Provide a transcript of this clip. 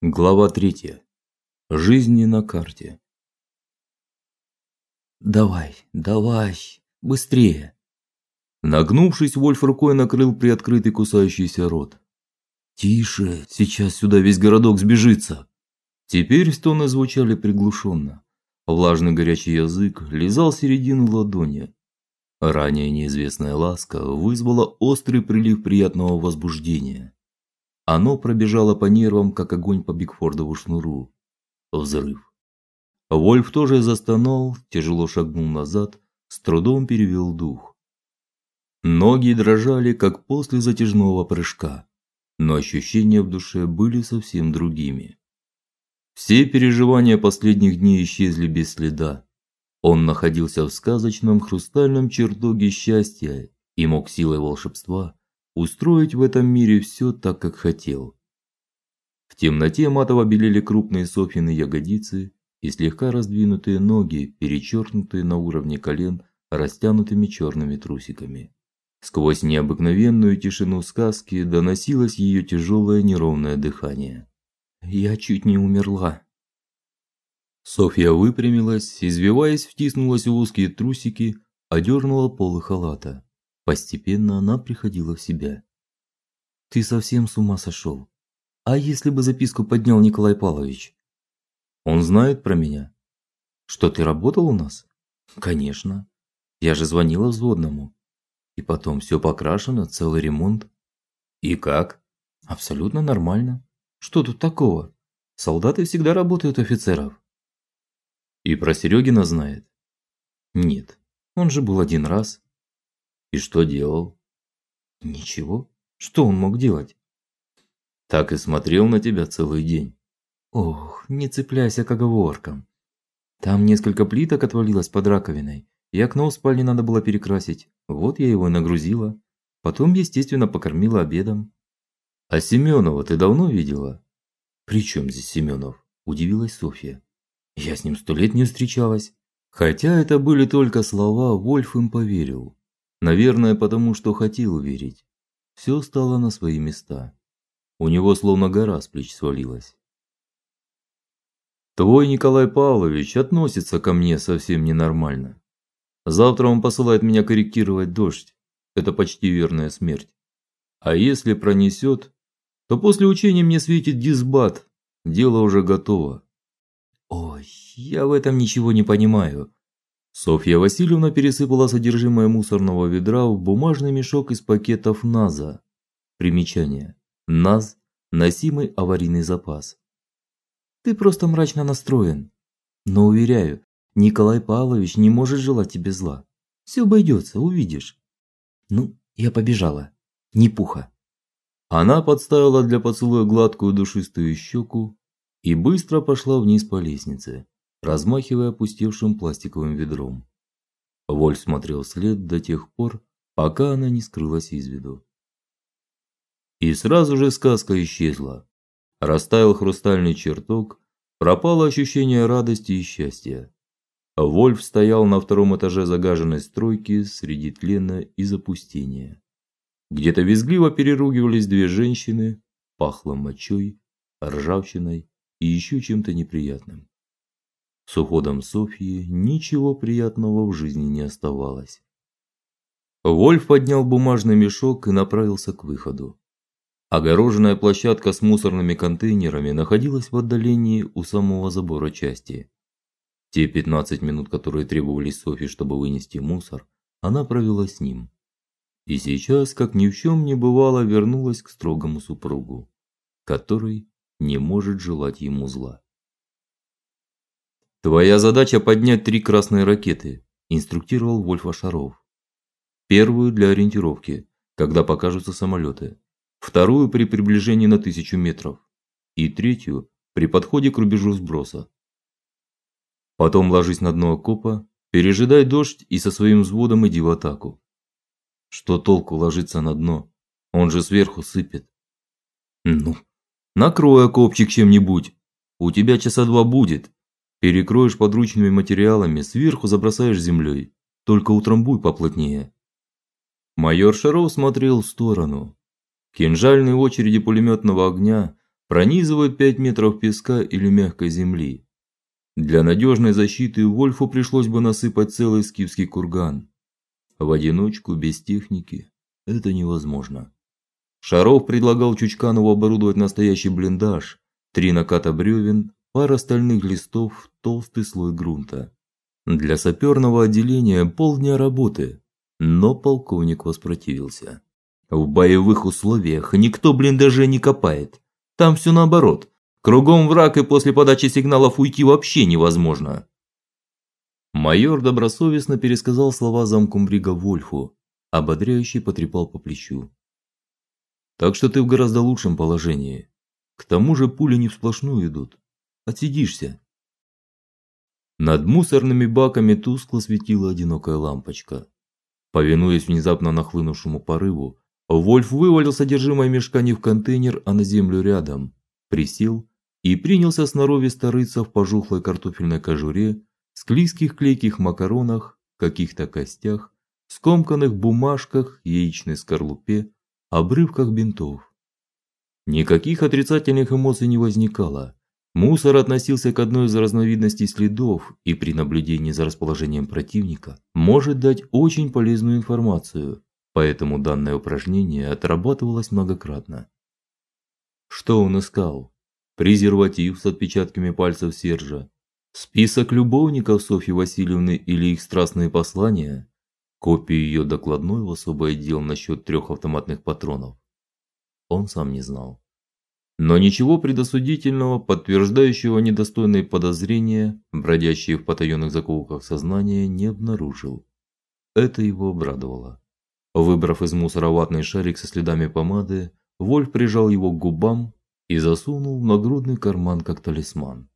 Глава третья. Жизнь не на карте. Давай, давай, быстрее. Нагнувшись, Вольф рукой накрыл приоткрытый кусающийся рот. Тише, сейчас сюда весь городок сбежится. Теперь стоны звучали приглушенно. Влажный горячий язык лизал середину ладони. Ранее неизвестная ласка вызвала острый прилив приятного возбуждения. Оно пробежало по нервам, как огонь по Бигфордову шнуру. Взрыв. Вольф тоже застонал, тяжело шагнул назад, с трудом перевел дух. Ноги дрожали, как после затяжного прыжка, но ощущения в душе были совсем другими. Все переживания последних дней исчезли без следа. Он находился в сказочном хрустальном чертоге счастья и мог силой волшебства устроить в этом мире все так, как хотел. В темноте матово белели крупные Софьины ягодицы и слегка раздвинутые ноги, перечеркнутые на уровне колен растянутыми черными трусиками. Сквозь необыкновенную тишину сказки доносилось ее тяжелое неровное дыхание. Я чуть не умерла. Софья выпрямилась, извиваясь, втиснулась в узкие трусики, одернула полы халата. Постепенно она приходила в себя. Ты совсем с ума сошел? А если бы записку поднял Николай Павлович? Он знает про меня. Что ты работал у нас? Конечно. Я же звонила взводному. И потом все покрашено, целый ремонт. И как? Абсолютно нормально. Что тут такого? Солдаты всегда работают офицеров. И про Серегина знает? Нет. Он же был один раз. И что делал? Ничего. Что он мог делать? Так и смотрел на тебя целый день. Ох, не цепляйся к оговоркам. Там несколько плиток отвалилось под раковиной, и окно в спальне надо было перекрасить. Вот я его и нагрузила. Потом, естественно, покормила обедом. А Семенова ты давно видела? При чем здесь Семенов? удивилась Софья. Я с ним сто лет не встречалась. Хотя это были только слова, Вольф им поверил. Наверное, потому что хотел верить. Все стало на свои места. У него словно гора с плеч свалилась. Твой Николай Павлович относится ко мне совсем ненормально. Завтра он посылает меня корректировать дождь. Это почти верная смерть. А если пронесет, то после учения мне светит дисбат. Дело уже готово. Ой, я в этом ничего не понимаю. Софья Васильевна пересыпала содержимое мусорного ведра в бумажный мешок из пакетов НАЗа. Примечание: НАЗ носимый аварийный запас. Ты просто мрачно настроен. Но уверяю, Николай Павлович не может желать тебе зла. Все обойдется, увидишь. Ну, я побежала. Не пуха. Она подставила для поцелуя гладкую душистую щеку и быстро пошла вниз по лестнице размахивая опустевшим пластиковым ведром. Вольф смотрел вслед до тех пор, пока она не скрылась из виду. И сразу же сказка исчезла. Растаял хрустальный чертог, пропало ощущение радости и счастья. Вольф стоял на втором этаже загаженной стройки среди тлена и запустения. Где-то визгливо переругивались две женщины, пахло мочой, ржавчиной и еще чем-то неприятным. С уходом Софьи ничего приятного в жизни не оставалось. Вольф поднял бумажный мешок и направился к выходу. Огороженная площадка с мусорными контейнерами находилась в отдалении у самого забора части. Те 15 минут, которые требовались Софье, чтобы вынести мусор, она провела с ним. И сейчас, как ни в чем не бывало, вернулась к строгому супругу, который не может желать ему зла. Твоя задача поднять три красные ракеты, инструктировал Вольф Ашаров. Первую для ориентировки, когда покажутся самолеты. Вторую при приближении на тысячу метров и третью при подходе к рубежу сброса. Потом ложись на дно окопа, пережидай дождь и со своим взводом иди в атаку. Что толку ложиться на дно? Он же сверху сыпет. Ну, накрой окопчик чем-нибудь. У тебя часа два будет. Перекроешь подручными материалами, сверху забросаешь землей. Только утрамбуй поплотнее. Майор Шаров смотрел в сторону. Кинжальные очереди пулеметного огня пронизывают 5 метров песка или мягкой земли. Для надежной защиты Вольфу пришлось бы насыпать целый скифский курган. В одиночку без техники это невозможно. Шаров предлагал Чучканову оборудовать настоящий блиндаж: три наката бревен, пара стальных листов, толстый слой грунта. Для саперного отделения полдня работы, но полковник воспротивился. В боевых условиях никто блиндажи не копает. Там все наоборот. Кругом враг, и после подачи сигналов уйти вообще невозможно. Майор добросовестно пересказал слова замкомбрига Вольфу, ободряюще потрепал по плечу. Так что ты в гораздо лучшем положении. К тому же пули не всплошную идут. Отсидишься. Над мусорными баками тускло светила одинокая лампочка. Повинуясь внезапно нахлынувшему порыву, Вольф вывалил содержимое мешка не в контейнер, а на землю рядом, присел и принялся сноровисто рыться в пожухлой картофельной кожуре, склизких клейких макаронах, каких-то костях, скомканных бумажках, яичной скорлупе, обрывках бинтов. Никаких отрицательных эмоций не возникало. Мусор относился к одной из разновидностей следов и при наблюдении за расположением противника может дать очень полезную информацию, поэтому данное упражнение отрабатывалось многократно. Что он искал? Презерватив с отпечатками пальцев Сержа, список любовников Софьи Васильевны или их страстные послания, копию ее докладной в особый отдел насчет трех автоматных патронов. Он сам не знал. Но ничего предосудительного, подтверждающего недостойные подозрения, бродящие в потаенных закоулках сознания, не обнаружил. Это его обрадовало. Выбрав из мусора ватный шарик со следами помады, Вольф прижал его к губам и засунул в нагрудный карман как талисман.